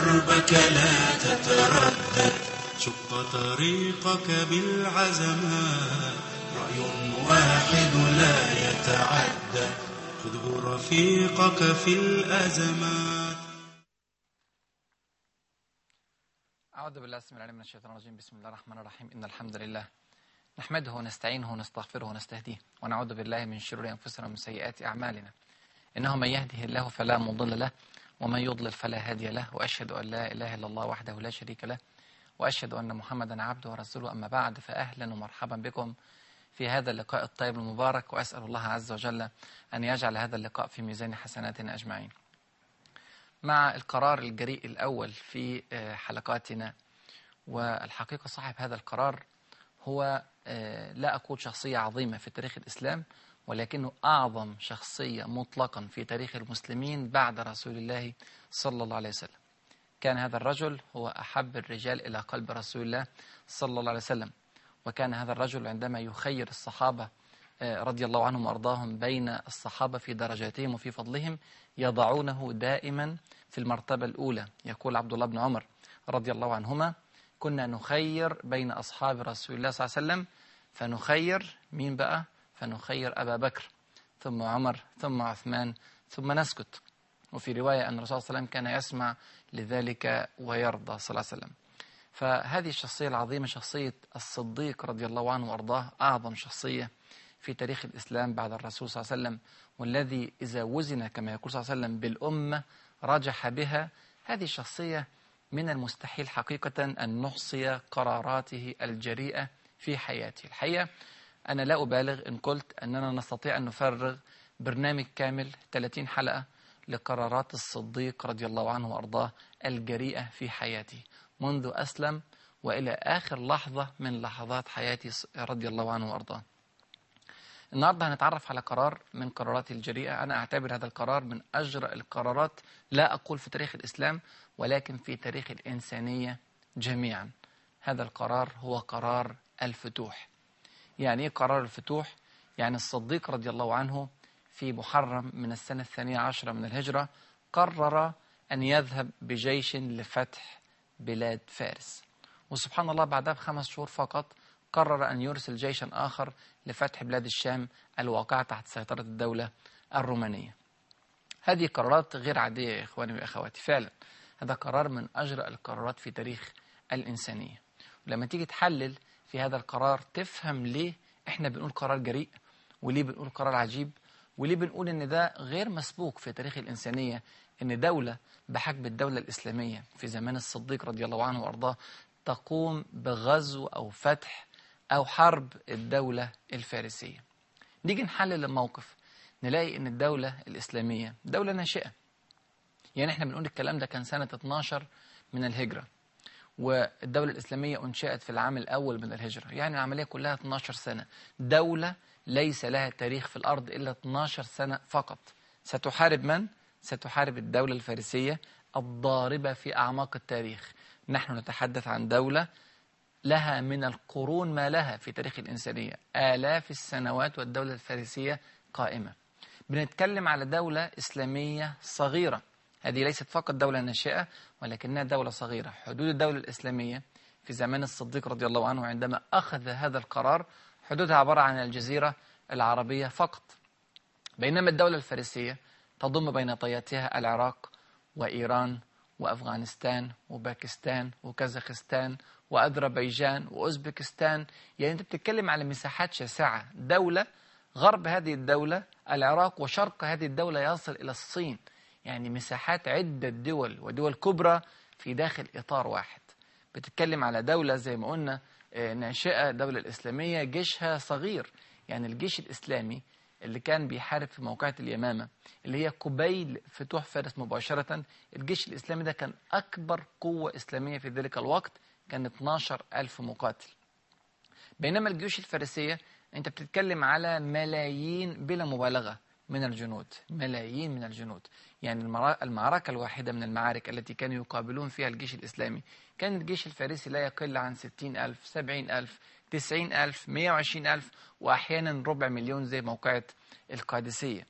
دربك لا تتردد. شق طريقك بالعزمات رأي واحد لا يتعدى خذه رفيقك في الأزمات أعوذ بالله السميع العليم من الشيطان الرجيم. بسم الله الرحمن الرحيم. إن الحمد لله نحمده ونستعينه ونستغفره ونستهديه ونعوذ بالله من شرور أنفسنا ومن سيئات أعمالنا. إنه من يهده الله فلا مضل له ومن يضلل فلا هادي له وأشهد أن لا إله إلا الله وحده لا شريك له وأشهد أن محمدا عبده ورسوله. أما بعد فأهلا ومرحبا بكم في هذا اللقاء الطيب المبارك وأسأل الله عز وجل أن يجعل هذا اللقاء في ميزان حسناتنا أجمعين. مع القرار الجريء الأول في حلقاتنا والحقيقة صاحب هذا القرار هو لا أقول شخصية عظيمة في تاريخ الإسلام ولكنه أعظم شخصية مطلقا في تاريخ المسلمين بعد رسول الله صلى الله عليه وسلم. كان هذا الرجل هو أحب الرجال إلى قلب رسول الله صلى الله عليه وسلم. وكان هذا الرجل عندما يخير الصحابة رضي الله عنهم وأرضاهم بين الصحابة في درجاتهم وفي فضلهم يضعونه دائما في المرتبة الأولى. يقول عبد الله بن عمر رضي الله عنهما كنا نخير بين أصحاب رسول الله صلى الله عليه وسلم فنخير مين بقى؟ فنخير أبا بكر ثم عمر ثم عثمان ثم نسكت. وفي رواية أن الرسول صلى الله عليه وسلم كان يسمع لذلك ويرضى صلى الله عليه وسلم. فهذه الشخصية العظيمة شخصية الصديق رضي الله عنه وأرضاه أعظم شخصية في تاريخ الإسلام بعد الرسول صلى الله عليه وسلم والذي إذا وزن كما يقول صلى الله عليه وسلم بالأمة رجح بها هذه الشخصية من المستحيل حقيقة أن نحصي قراراته الجريئة في حياته. الحقيقة أنا لا أبالغ إن قلت أننا نستطيع أن نفرغ برنامج كامل 30 حلقة لقرارات الصديق رضي الله عنه وأرضاه الجريئة في حياته منذ أسلم وإلى آخر لحظة من لحظات حياته رضي الله عنه وأرضاه. النهاردة هنتعرف على قرار من قرارات الجريئة. أنا أعتبر هذا القرار من أجرأ القرارات لا أقول في تاريخ الإسلام ولكن في تاريخ الإنسانية جميعا. هذا القرار هو قرار الفتوح. يعني إيه قرار الفتوح؟ يعني الصديق رضي الله عنه في محرم من السنة الثانية عشرة من الهجرة قرر أن يذهب بجيش لفتح بلاد فارس. وسبحان الله بعدها بخمس شهور فقط قرر أن يرسل جيشا آخر لفتح بلاد الشام الواقعة تحت سيطرة الدولة الرومانية. هذه قرارات غير عادية يا إخواني وأخواتي فعلا. هذا قرار من أجرأ القرارات في تاريخ الإنسانية. ولما تيجي تحلل في هذا القرار تفهم ليه إحنا بنقول قرار جريء وليه بنقول قرار عجيب وليه بنقول إن ده غير مسبوق في تاريخ الإنسانية إن دولة بحجم الدولة الإسلامية في زمان الصديق رضي الله عنه وأرضاه تقوم بغزو أو فتح أو حرب الدولة الفارسية. نيجي نحلل الموقف. نلاقي إن الدولة الإسلامية دولة ناشئة. يعني إحنا بنقول الكلام ده كان سنة 12 من الهجرة. والدولة الإسلامية أنشأت في العام الأول من الهجرة يعني العملية كلها 12 سنة. دولة ليس لها تاريخ في الأرض إلا 12 سنة فقط. ستحارب من؟ ستحارب الدولة الفارسية الضاربة في أعماق التاريخ. نحن نتحدث عن دولة لها من القرون ما لها في تاريخ الإنسانية. آلاف السنوات والدولة الفارسية قائمة. بنتكلم على دولة إسلامية صغيرة. هذه ليست فقط دولة ناشئة ولكنها دولة صغيرة. حدود الدولة الإسلامية في زمان الصديق رضي الله عنه عندما أخذ هذا القرار حدودها عبارة عن الجزيرة العربية فقط. بينما الدولة الفارسية تضم بين طياتها العراق وإيران وأفغانستان وباكستان وكازاخستان وأذربيجان وأوزبكستان. يعني أنت بتتكلم على مساحات شاسعة. دولة غرب هذه الدولة العراق وشرق هذه الدولة يصل إلى الصين. يعني مساحات عدة دول ودول كبرى في داخل إطار واحد. بتتكلم على دولة زي ما قلنا ناشئة دولة الإسلامية جيشها صغير. يعني الجيش الإسلامي اللي كان بيحارب في موقعة اليمامة اللي هي قبيل فتوح فارس مباشرة. الجيش الإسلامي ده كان أكبر قوة إسلامية في ذلك الوقت كان 12 ألف مقاتل. بينما الجيوش الفارسية أنت بتتكلم على ملايين بلا مبالغة من الجنود ملايين من الجنود. يعني المعركة الواحدة من المعارك التي كانوا يقابلون فيها الجيش الإسلامي. كان الجيش الفارسي لا يقل عن 60 ألف 70 ألف 90 ألف 120 ألف وأحيانا ربع مليون زي موقعة القادسية.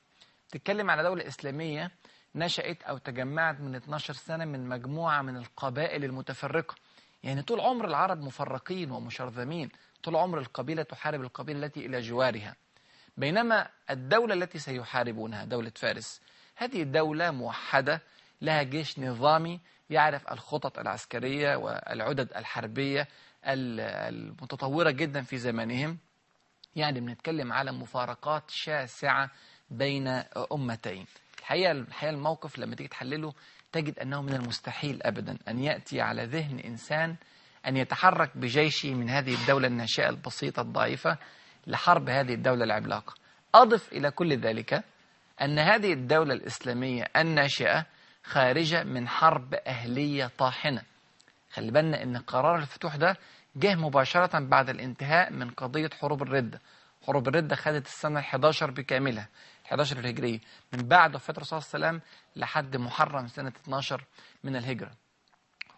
تتكلم على دولة إسلامية نشأت أو تجمعت من 12 سنة من مجموعة من القبائل المتفرقة. يعني طول عمر العرب مفرقين ومشرذمين. طول عمر القبيلة تحارب القبيلة التي إلى جوارها. بينما الدولة التي سيحاربونها دولة فارس هذه الدولة موحدة لها جيش نظامي يعرف الخطط العسكرية والعدد الحربية المتطورة جدا في زمانهم. يعني بنتكلم على مفارقات شاسعة بين أمتين. الحقيقة الحقيقة الموقف لما تيجي تحلله تجد أنه من المستحيل أبدا أن يأتي على ذهن إنسان أن يتحرك بجيشه من هذه الدولة الناشئة البسيطة الضعيفة لحرب هذه الدولة العملاقة. أضف إلى كل ذلك أن هذه الدولة الإسلامية الناشئة خارجة من حرب أهلية طاحنة. خلي بالنا أن قرار الفتوح ده جه مباشرة بعد الانتهاء من قضية حروب الردة. حروب الردة خدت السنة 11 بكاملها 11 الهجرية من بعد وفاة الرسول صلى الله عليه وسلم لحد محرم سنة 12 من الهجرة.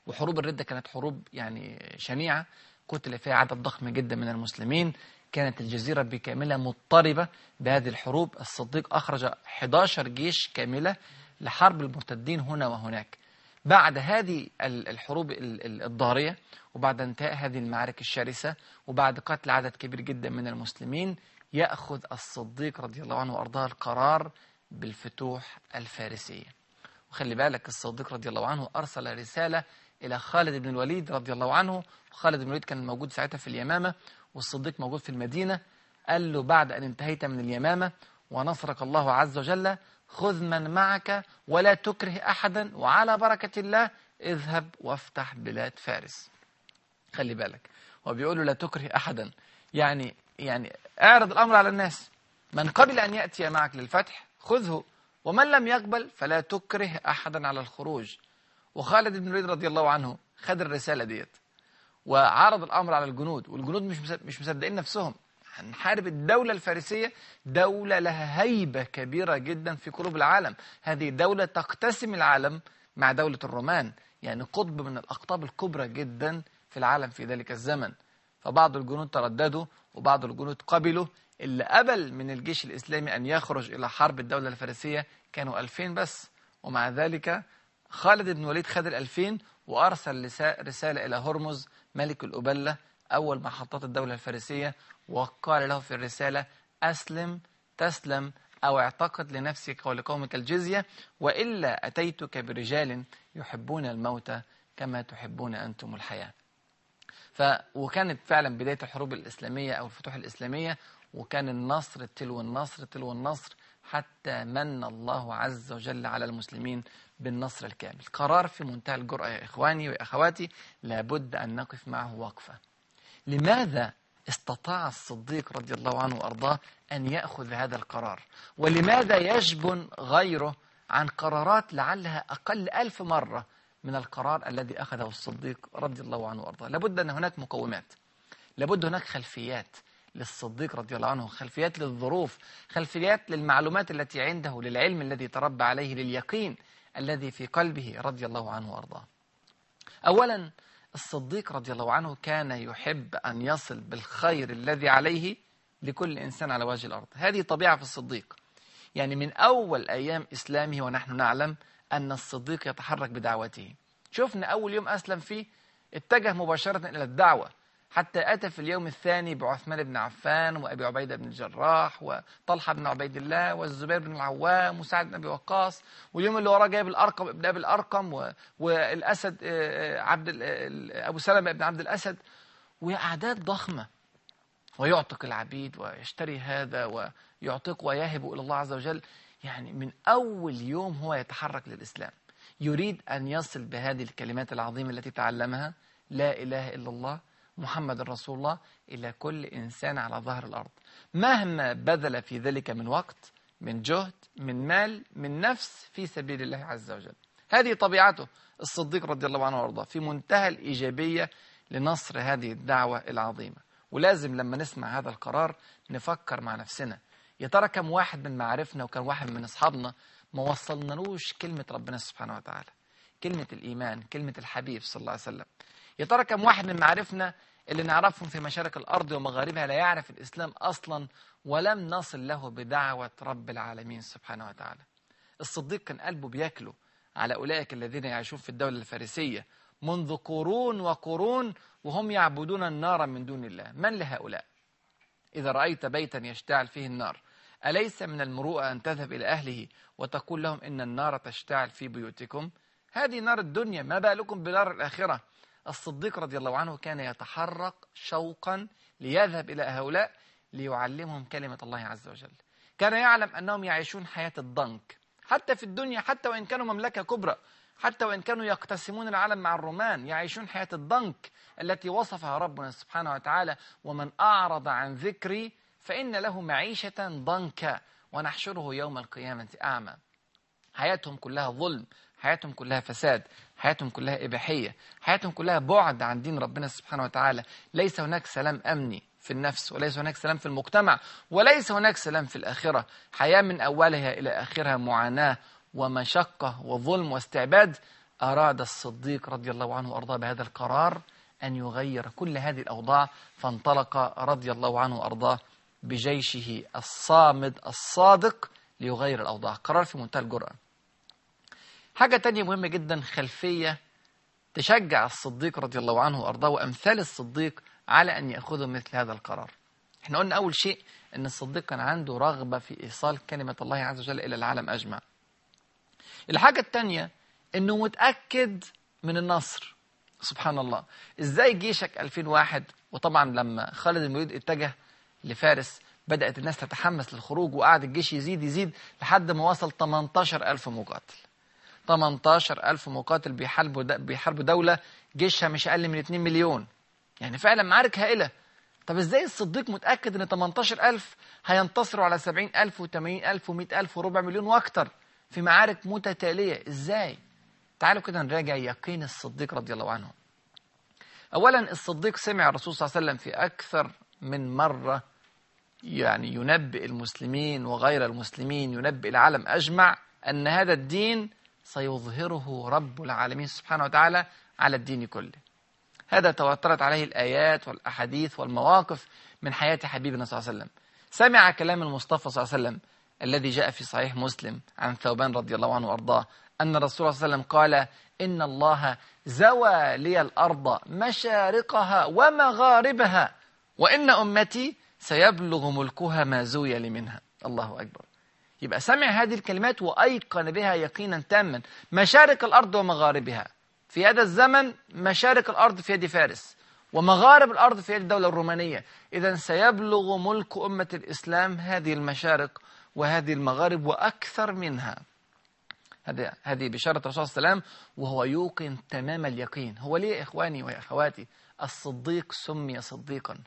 وحروب الردة كانت حروب يعني شنيعة قتل فيها عدد ضخم جدا من المسلمين. كانت الجزيرة بكاملها مضطربة بهذه الحروب. الصديق أخرج 11 جيش كاملة لحرب المرتدين هنا وهناك. بعد هذه الحروب الضارية وبعد انتهاء هذه المعارك الشرسة وبعد قتل عدد كبير جدا من المسلمين يأخذ الصديق رضي الله عنه وأرضاه القرار بالفتوح الفارسية وخلي بالك الصديق رضي الله عنه أرسل رسالة إلى خالد بن الوليد رضي الله عنه. خالد بن الوليد كان موجود ساعتها في اليمامة والصديق موجود في المدينة قال له بعد أن انتهيت من اليمامة ونصرك الله عز وجل خذ من معك ولا تكره أحدا وعلى بركة الله اذهب وافتح بلاد فارس. خلي بالك هو بيقول له لا تكره أحدا. يعني يعني اعرض الأمر على الناس. من قبل أن يأتي معك للفتح خذه ومن لم يقبل فلا تكره أحدا على الخروج. وخالد بن الوليد رضي الله عنه خد الرسالة ديت. وعرض الأمر على الجنود والجنود مش مش مصدقين نفسهم. هنحارب الدولة الفارسية دولة لها هيبة كبيرة جدا في قلوب العالم. هذه الدولة تقتسم العالم مع دولة الرومان. يعني قطب من الأقطاب الكبرى جدا في العالم في ذلك الزمن. فبعض الجنود ترددوا وبعض الجنود قبلوا. اللي قبل من الجيش الإسلامي أن يخرج إلى حرب الدولة الفارسية كانوا ألفين بس. ومع ذلك خالد بن وليد خد الألفين وأرسل رسالة إلى هرمز ملك الأبلة أول محطات الدولة الفارسية وقال له في الرسالة أسلم تسلم أو اعتقد لنفسك ولقومك الجزية وإلا أتيتك برجال يحبون الموت كما تحبون أنتم الحياة. ف وكانت فعلا بداية الحروب الإسلامية أو الفتوح الإسلامية وكان النصر تلو النصر تلو النصر حتى من الله عز وجل على المسلمين بالنصر الكامل. قرار في منتهى الجرأة يا إخواني وأخواتي لابد أن نقف معه وقفة. لماذا استطاع الصديق رضي الله عنه وأرضاه أن يأخذ هذا القرار؟ ولماذا يجبن غيره عن قرارات لعلها أقل ألف مرة من القرار الذي أخذه الصديق رضي الله عنه وأرضاه؟ لابد أن هناك مقومات لابد هناك خلفيات للصديق رضي الله عنه خلفيات للظروف خلفيات للمعلومات التي عنده للعلم الذي تربى عليه لليقين الذي في قلبه رضي الله عنه وأرضاه. أولا الصديق رضي الله عنه كان يحب أن يصل بالخير الذي عليه لكل إنسان على وجه الأرض. هذه طبيعة في الصديق. يعني من أول أيام إسلامه ونحن نعلم أن الصديق يتحرك بدعوته. شفنا أول يوم أسلم فيه اتجه مباشرة إلى الدعوة. حتى أتى في اليوم الثاني بعثمان بن عفان وأبي عبيدة بن الجراح وطلحة بن عبيد الله والزبير بن العوام وسعد بن أبي وقاص واليوم اللي وراه جايب الأرقم ابن أبي الأرقم والأسد عبد أبو سلمة بن عبد الأسد. وأعداد ضخمة. ويعتق العبيد ويشتري هذا ويعتق ويهب إلى الله عز وجل. يعني من أول يوم هو يتحرك للإسلام. يريد أن يصل بهذه الكلمات العظيمة التي تعلمها لا إله إلا الله محمد رسول الله إلى كل إنسان على ظهر الأرض. مهما بذل في ذلك من وقت من جهد من مال من نفس في سبيل الله عز وجل. هذه طبيعته. الصديق رضي الله عنه وأرضاه. في منتهى الإيجابية لنصر هذه الدعوة العظيمة. ولازم لما نسمع هذا القرار نفكر مع نفسنا. يا ترى كم واحد من معارفنا وكم واحد من أصحابنا ما وصلنالوش كلمة ربنا سبحانه وتعالى. كلمة الإيمان كلمة الحبيب صلى الله عليه وسلم. يا ترى كم واحد من معارفنا اللي نعرفهم في مشارق الأرض ومغاربها لا يعرف الإسلام أصلا ولم نصل له بدعوة رب العالمين سبحانه وتعالى. الصديق كان قلبه بياكله على أولئك الذين يعيشون في الدولة الفارسية منذ قرون وقرون وهم يعبدون النار من دون الله. من لهؤلاء؟ إذا رأيت بيتا يشتعل فيه النار أليس من المروءة أن تذهب إلى أهله وتقول لهم إن النار تشتعل في بيوتكم؟ هذه نار الدنيا ما بالكم بنار الآخرة؟ الصديق رضي الله عنه كان يتحرك شوقا ليذهب إلى هؤلاء ليعلمهم كلمة الله عز وجل. كان يعلم أنهم يعيشون حياة الضنك حتى في الدنيا حتى وإن كانوا مملكة كبرى حتى وإن كانوا يقتسمون العالم مع الرومان يعيشون حياة الضنك التي وصفها ربنا سبحانه وتعالى ومن أعرض عن ذكري فإن له معيشة ضنكا ونحشره يوم القيامة أعمى. حياتهم كلها ظلم حياتهم كلها فساد حياتهم كلها إباحية حياتهم كلها بعد عن دين ربنا سبحانه وتعالى. ليس هناك سلام أمني في النفس وليس هناك سلام في المجتمع وليس هناك سلام في الآخرة. حياة من أولها إلى آخرها معاناة ومشقة وظلم واستعباد. أراد الصديق رضي الله عنه وأرضاه بهذا القرار أن يغير كل هذه الأوضاع فانطلق رضي الله عنه وأرضاه بجيشه الصامد الصادق ليغير الأوضاع. قرار في منتهى الجرأة. حاجة تانية مهمة جدا خلفية تشجع الصديق رضي الله عنه وأرضاه وأمثال الصديق على أن يأخذوا مثل هذا القرار. إحنا قلنا أول شيء أن الصديق كان عنده رغبة في إيصال كلمة الله عز وجل إلى العالم أجمع. الحاجة التانية أنه متأكد من النصر. سبحان الله. إزاي جيشك 2000 واحد؟ وطبعا لما خالد المريد اتجه لفارس بدأت الناس تتحمس للخروج وقعد الجيش يزيد يزيد لحد ما وصل 18 ألف مقاتل. 18 ألف مقاتل بيحاربوا بيحاربوا دولة جيشها مش أقل من 2 مليون. يعني فعلا معارك هائلة. طب إزاي الصديق متأكد إن 18 ألف هينتصروا على 70 ألف و80 ألف و100 ألف وربع مليون وأكتر في معارك متتالية؟ إزاي؟ تعالوا كده نراجع يقين الصديق رضي الله عنه. أولا الصديق سمع الرسول صلى الله عليه وسلم في أكثر من مرة يعني ينبئ المسلمين وغير المسلمين ينبئ العالم أجمع أن هذا الدين سيظهره رب العالمين سبحانه وتعالى على الدين كله. هذا تواترت عليه الآيات والأحاديث والمواقف من حياة حبيبنا صلى الله عليه وسلم. سمع كلام المصطفى صلى الله عليه وسلم الذي جاء في صحيح مسلم عن ثوبان رضي الله عنه وأرضاه أن الرسول صلى الله عليه وسلم قال إن الله زوى لي الأرض مشارقها ومغاربها وإن أمتي سيبلغ ملكها ما زوي لي منها. الله أكبر. يبقى سمع هذه الكلمات وأيقن بها يقينا تاما. مشارق الأرض ومغاربها. في هذا الزمن مشارق الأرض في يد فارس ومغارب الأرض في يد الدولة الرومانية. إذا سيبلغ ملك أمة الإسلام هذه المشارق وهذه المغارب وأكثر منها. هذه بشارة الرسول صلى الله عليه وسلم وهو يوقن تمام اليقين. هو ليه إخواني وأخواتي؟ الصديق سمي صديقا.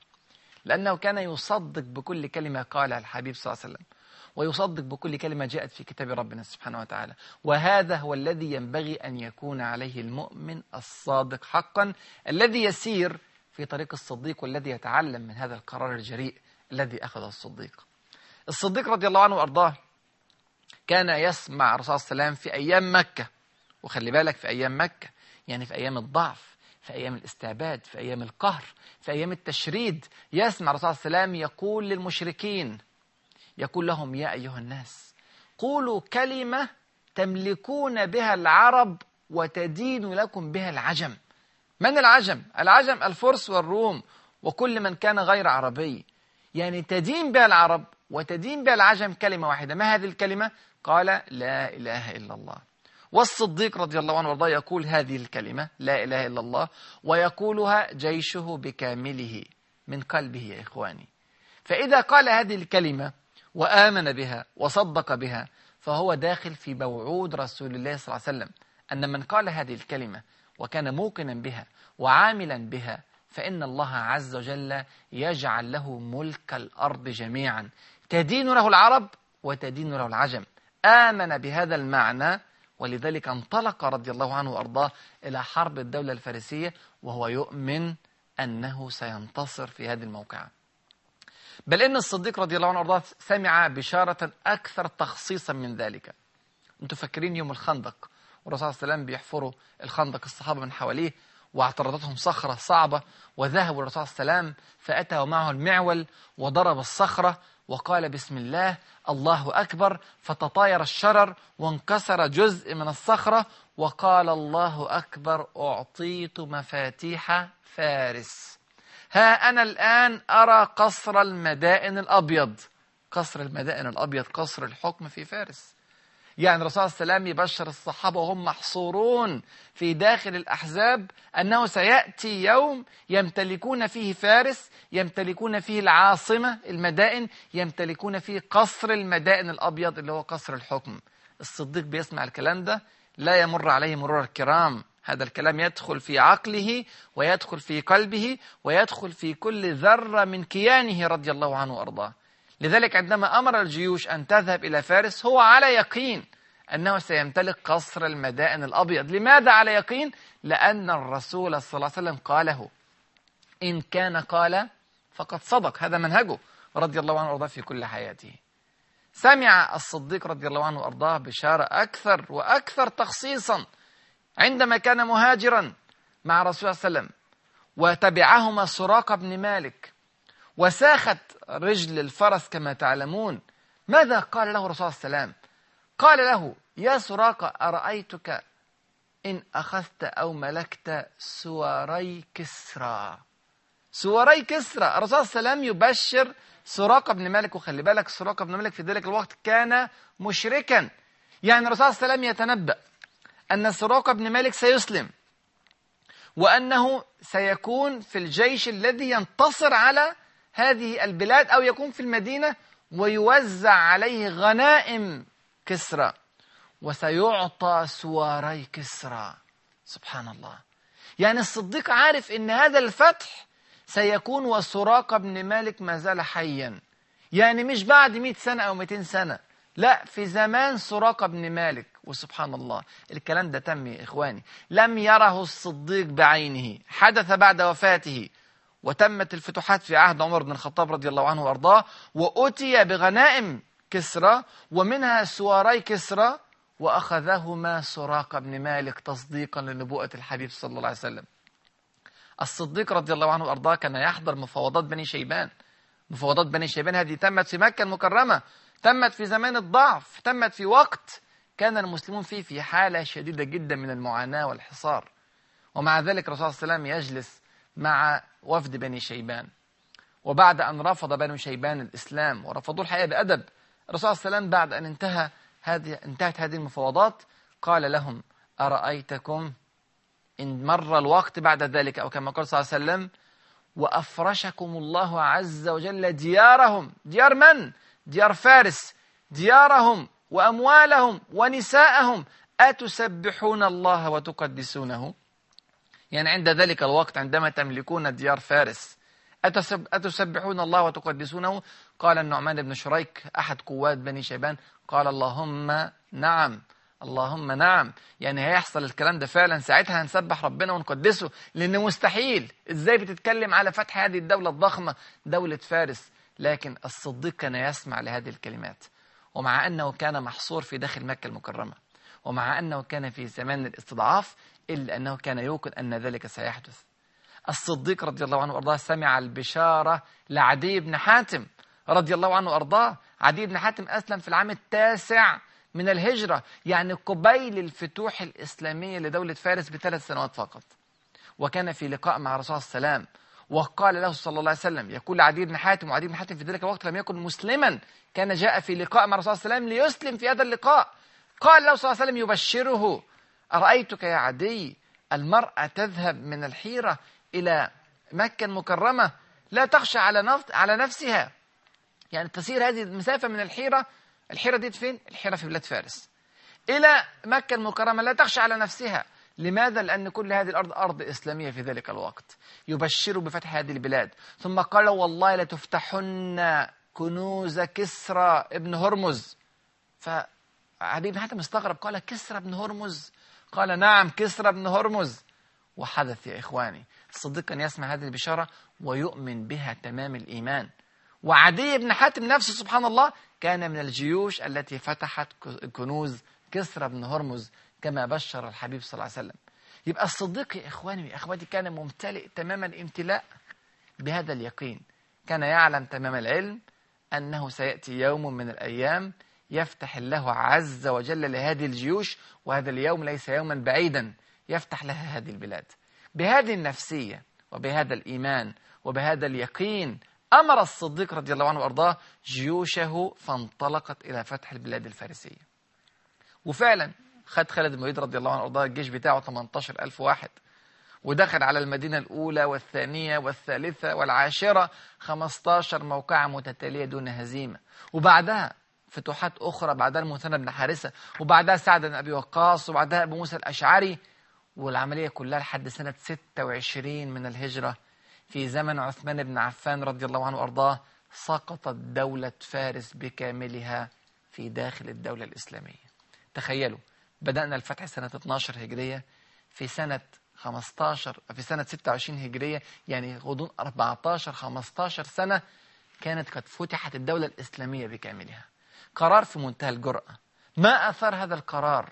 لأنه كان يصدق بكل كلمة قالها الحبيب صلى الله عليه وسلم. ويصدق بكل كلمة جاءت في كتاب ربنا سبحانه وتعالى. وهذا هو الذي ينبغي أن يكون عليه المؤمن الصادق حقا الذي يسير في طريق الصديق والذي يتعلم من هذا القرار الجريء الذي أخذه الصديق. الصديق رضي الله عنه وأرضاه كان يسمع الرسول الله وسلم في أيام مكة. وخلي بالك في أيام مكة يعني في أيام الضعف في أيام الاستعباد في أيام القهر في أيام التشريد يسمع الرسول الله وسلم يقول للمشركين يقول لهم يا أيها الناس قولوا كلمة تملكون بها العرب وتدين لكم بها العجم. من العجم؟ العجم الفرس والروم وكل من كان غير عربي. يعني تدين بها العرب وتدين بها العجم كلمة واحدة. ما هذه الكلمة؟ قال لا إله إلا الله. والصديق رضي الله عنه وارضاه يقول هذه الكلمة لا إله إلا الله. ويقولها جيشه بكامله من قلبه يا إخواني. فإذا قال هذه الكلمة وآمن بها وصدق بها فهو داخل في موعود رسول الله صلى الله عليه وسلم. أن من قال هذه الكلمة وكان موقنا بها وعاملا بها فإن الله عز وجل يجعل له ملك الأرض جميعا. تدين له العرب وتدين له العجم. آمن بهذا المعنى ولذلك انطلق رضي الله عنه وأرضاه إلى حرب الدولة الفارسية وهو يؤمن أنه سينتصر في هذه الموقعة. بل إن الصديق رضي الله عنه وأرضاه سمع بشارة أكثر تخصيصا من ذلك. أنتم فاكرين يوم الخندق والرسول صلى الله عليه وسلم بيحفروا الخندق الصحابة من حواليه واعترضتهم صخرة صعبة وذهبوا الرسول صلى الله عليه وسلم فأتى ومعه المعول وضرب الصخرة وقال بسم الله الله أكبر فتطاير الشرر وانكسر جزء من الصخرة وقال الله أكبر أعطيت مفاتيح فارس. ها أنا الآن أرى قصر المدائن الأبيض. قصر المدائن الأبيض قصر الحكم في فارس. يعني الرسول صلى الله عليه وسلم يبشر الصحابة وهم محصورون في داخل الأحزاب أنه سيأتي يوم يمتلكون فيه فارس يمتلكون فيه العاصمة المدائن يمتلكون فيه قصر المدائن الأبيض اللي هو قصر الحكم. الصديق بيسمع الكلام ده لا يمر عليه مرور الكرام. هذا الكلام يدخل في عقله ويدخل في قلبه ويدخل في كل ذرة من كيانه رضي الله عنه وأرضاه. لذلك عندما أمر الجيوش أن تذهب إلى فارس هو على يقين أنه سيمتلك قصر المدائن الأبيض. لماذا على يقين؟ لأن الرسول صلى الله عليه وسلم قاله إن كان قال فقد صدق. هذا منهجه رضي الله عنه وأرضاه في كل حياته. سمع الصديق رضي الله عنه وأرضاه بشارة أكثر وأكثر تخصيصا عندما كان مهاجرا مع رسول الله صلى الله عليه وسلم وتبعهما سراقة بن مالك وساخت رجل الفرس كما تعلمون ماذا قال له صلى الله عليه وسلم؟ قال له يا سراقة أرأيتك إن أخذت أو ملكت سواري كسرى؟ سواري كسرى. الرسول صلى الله عليه وسلم يبشر سراقة بن مالك وخلي بالك سراقة بن مالك في ذلك الوقت كان مشركا. يعني الرسول صلى الله عليه وسلم يتنبأ. أن سراقة بن مالك سيسلم وأنه سيكون في الجيش الذي ينتصر على هذه البلاد أو يكون في المدينة ويوزع عليه غنائم كسرى وسيعطى سواري كسرى. سبحان الله. يعني الصديق عارف إن هذا الفتح سيكون وسراقة بن مالك ما زال حيا. يعني مش بعد 100 سنة أو 200 سنة لا في زمان سراقة بن مالك. وسبحان الله. الكلام ده تم يا إخواني. لم يره الصديق بعينه. حدث بعد وفاته. وتمت الفتوحات في عهد عمر بن الخطاب رضي الله عنه وأرضاه. وأتي بغنائم كسرى. ومنها سواري كسرى. وأخذهما سراقه بن مالك تصديقا لنبوءة الحبيب صلى الله عليه وسلم. الصديق رضي الله عنه وأرضاه كان يحضر مفاوضات بني شيبان. مفاوضات بني شيبان هذه تمت في مكة المكرمة، تمت في زمان الضعف، تمت في وقت كان المسلمون فيه في حالة شديدة جدا من المعاناة والحصار. ومع ذلك الرسول صلى الله عليه وسلم يجلس مع وفد بني شيبان. وبعد أن رفض بني شيبان الإسلام ورفضوه الحقيقة بأدب الرسول صلى الله عليه وسلم بعد أن انتهى هذه انتهت هذه المفاوضات قال لهم أرأيتكم إن مر الوقت بعد ذلك؟ أو كما قال صلى الله عليه وسلم وأفرشكم الله عز وجل ديارهم. ديار من؟ ديار فارس. ديارهم. وأموالهم ونساءهم. أتسبحون الله وتقدسونه؟ يعني عند ذلك الوقت عندما تملكون ديار فارس أتسب أتسبحون الله وتقدسونه؟ قال النعمان بن شريك أحد قوات بني شيبان قال اللهم نعم اللهم نعم. يعني هيحصل الكلام ده فعلا ساعتها هنسبح ربنا ونقدسه لأنه مستحيل. إزاي بتتكلم على فتح هذه الدولة الضخمة؟ دولة فارس. لكن الصديق كان يسمع لهذه الكلمات. ومع أنه كان محصور في داخل مكة المكرمة ومع أنه كان في زمان الاستضعاف إلا أنه كان يوقن أن ذلك سيحدث. الصديق رضي الله عنه وأرضاه سمع البشارة لعدي بن حاتم رضي الله عنه وأرضاه. عدي بن حاتم أسلم في العام التاسع من الهجرة يعني قبيل الفتوح الإسلامية لدولة فارس بثلاث سنوات فقط. وكان في لقاء مع الرسول صلى الله عليه وسلم وقال له صلى الله عليه وسلم يقول عدي بن حاتم وعدي بن حاتم في ذلك الوقت لم يكن مسلما كان جاء في لقاء مع الرسول صلى الله عليه وسلم ليسلم في هذا اللقاء. قال له صلى الله عليه وسلم يبشره أرأيتك يا عدي المرأة تذهب من الحيرة إلى مكة المكرمة؟ لا تخشى على على نفسها. يعني تسير هذه المسافة من الحيرة الحيرة دي فين؟ الحيرة في بلاد فارس. إلى مكة المكرمة لا تخشى على نفسها. لماذا؟ لأن كل هذه الأرض أرض إسلامية في ذلك الوقت. يبشر بفتح هذه البلاد. ثم قال والله لتفتحن كنوز كسرى ابن هرمز. فعدي بن حاتم استغرب قال كسرى ابن هرمز. قال نعم كسرى بن هرمز. وحدث يا إخواني الصديق كان يسمع هذه البشارة ويؤمن بها تمام الإيمان. وعدي بن حاتم نفسه سبحان الله كان من الجيوش التي فتحت كنوز كسرى بن هرمز. كما بشر الحبيب صلى الله عليه وسلم. يبقى الصديق يا إخواني وأخواتي كان ممتلئ تمام الامتلاء بهذا اليقين. كان يعلم تمام العلم أنه سيأتي يوم من الأيام يفتح الله عز وجل لهذه الجيوش وهذا اليوم ليس يوما بعيدا يفتح لها هذه البلاد. بهذه النفسية وبهذا الإيمان وبهذا اليقين أمر الصديق رضي الله عنه وأرضاه جيوشه فانطلقت إلى فتح البلاد الفارسية. وفعلا خد خالد بن الوليد رضي الله عنه وأرضاه الجيش بتاعه 18 ألف واحد. ودخل على المدينة الأولى والثانية والثالثة والعاشرة 15 موقعة متتالية دون هزيمة. وبعدها فتوحات أخرى بعدها المثنى بن حارثة وبعدها سعد بن أبي وقاص وبعدها أبو موسى الأشعري. والعملية كلها لحد سنة 26 من الهجرة في زمن عثمان بن عفان رضي الله عنه وأرضاه سقطت دولة فارس بكاملها في داخل الدولة الإسلامية. تخيلوا بدأنا الفتح سنة 12 هجرية في سنة 15 في سنة 26 هجرية يعني غضون 14 15 سنة كانت قد فتحت الدولة الإسلامية بكاملها. قرار في منتهى الجرأة. ما أثار هذا القرار؟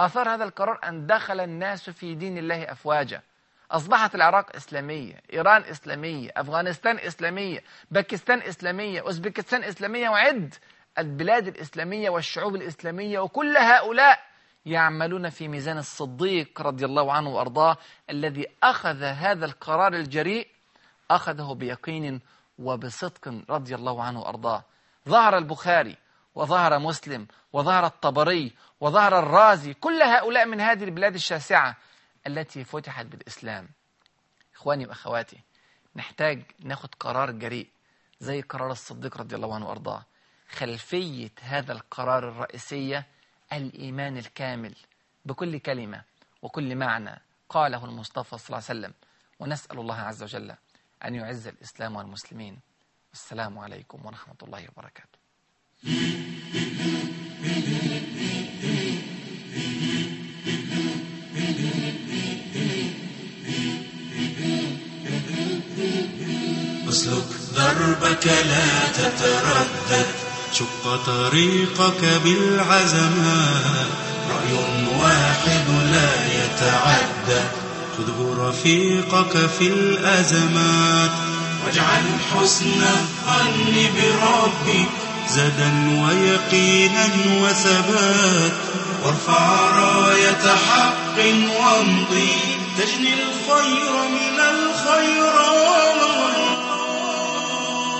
أثار هذا القرار أن دخل الناس في دين الله أفواجا. أصبحت العراق إسلامية إيران إسلامية أفغانستان إسلامية باكستان إسلامية أوزبكستان إسلامية وعد البلاد الإسلامية والشعوب الإسلامية وكل هؤلاء يعملون في ميزان الصديق رضي الله عنه وأرضاه الذي أخذ هذا القرار الجريء أخذه بيقين وبصدق رضي الله عنه وأرضاه. ظهر البخاري وظهر مسلم وظهر الطبري وظهر الرازي كل هؤلاء من هذه البلاد الشاسعة التي فتحت بالإسلام. إخواني وأخواتي نحتاج ناخد قرار جريء زي قرار الصديق رضي الله عنه وأرضاه. خلفية هذا القرار الرئيسية الإيمان الكامل بكل كلمة وكل معنى قاله المصطفى صلى الله عليه وسلم. ونسأل الله عز وجل أن يعز الإسلام والمسلمين. السلام عليكم ورحمة الله وبركاته. اسلك دربك لا تتردد. شق طريقك بالعزمات رأي واحد لا يتعدى. خذه رفيقك في الأزمات. واجعل حسن الظن بربك. زدا ويقينا وثبات. وارفع راية حق وامضي. تجني الخير من الخيرات